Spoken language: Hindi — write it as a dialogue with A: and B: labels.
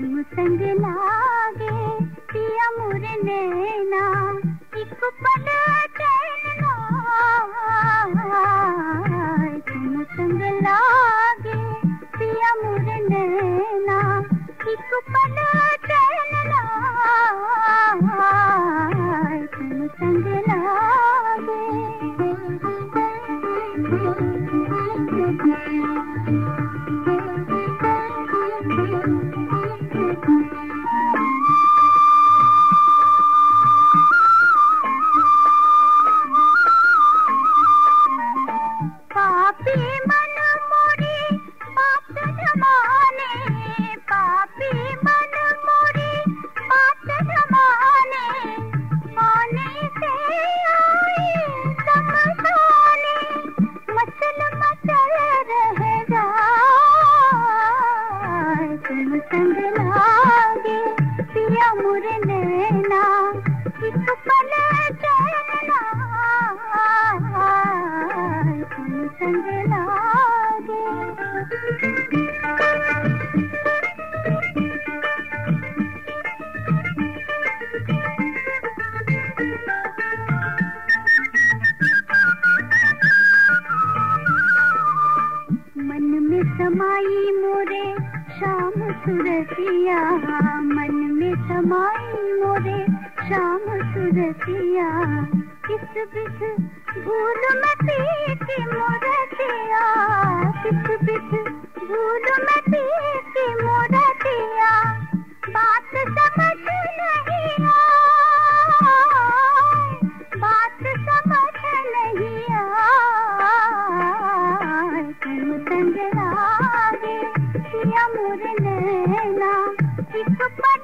A: संग लागे पिया मुरने दूर लेना एक पल ठहरना तुम संग लागे। मन में समाई मोरे शाम सुरतिया समाई मोरे शाम सुरतिया किस बिथ भूल मती की मोरतिया किस बिथ भूल मती की मोरतिया बात समझ नहीं आए। बात समझ नहीं आए। तुम तंग लागे या मोर नैना। एक पट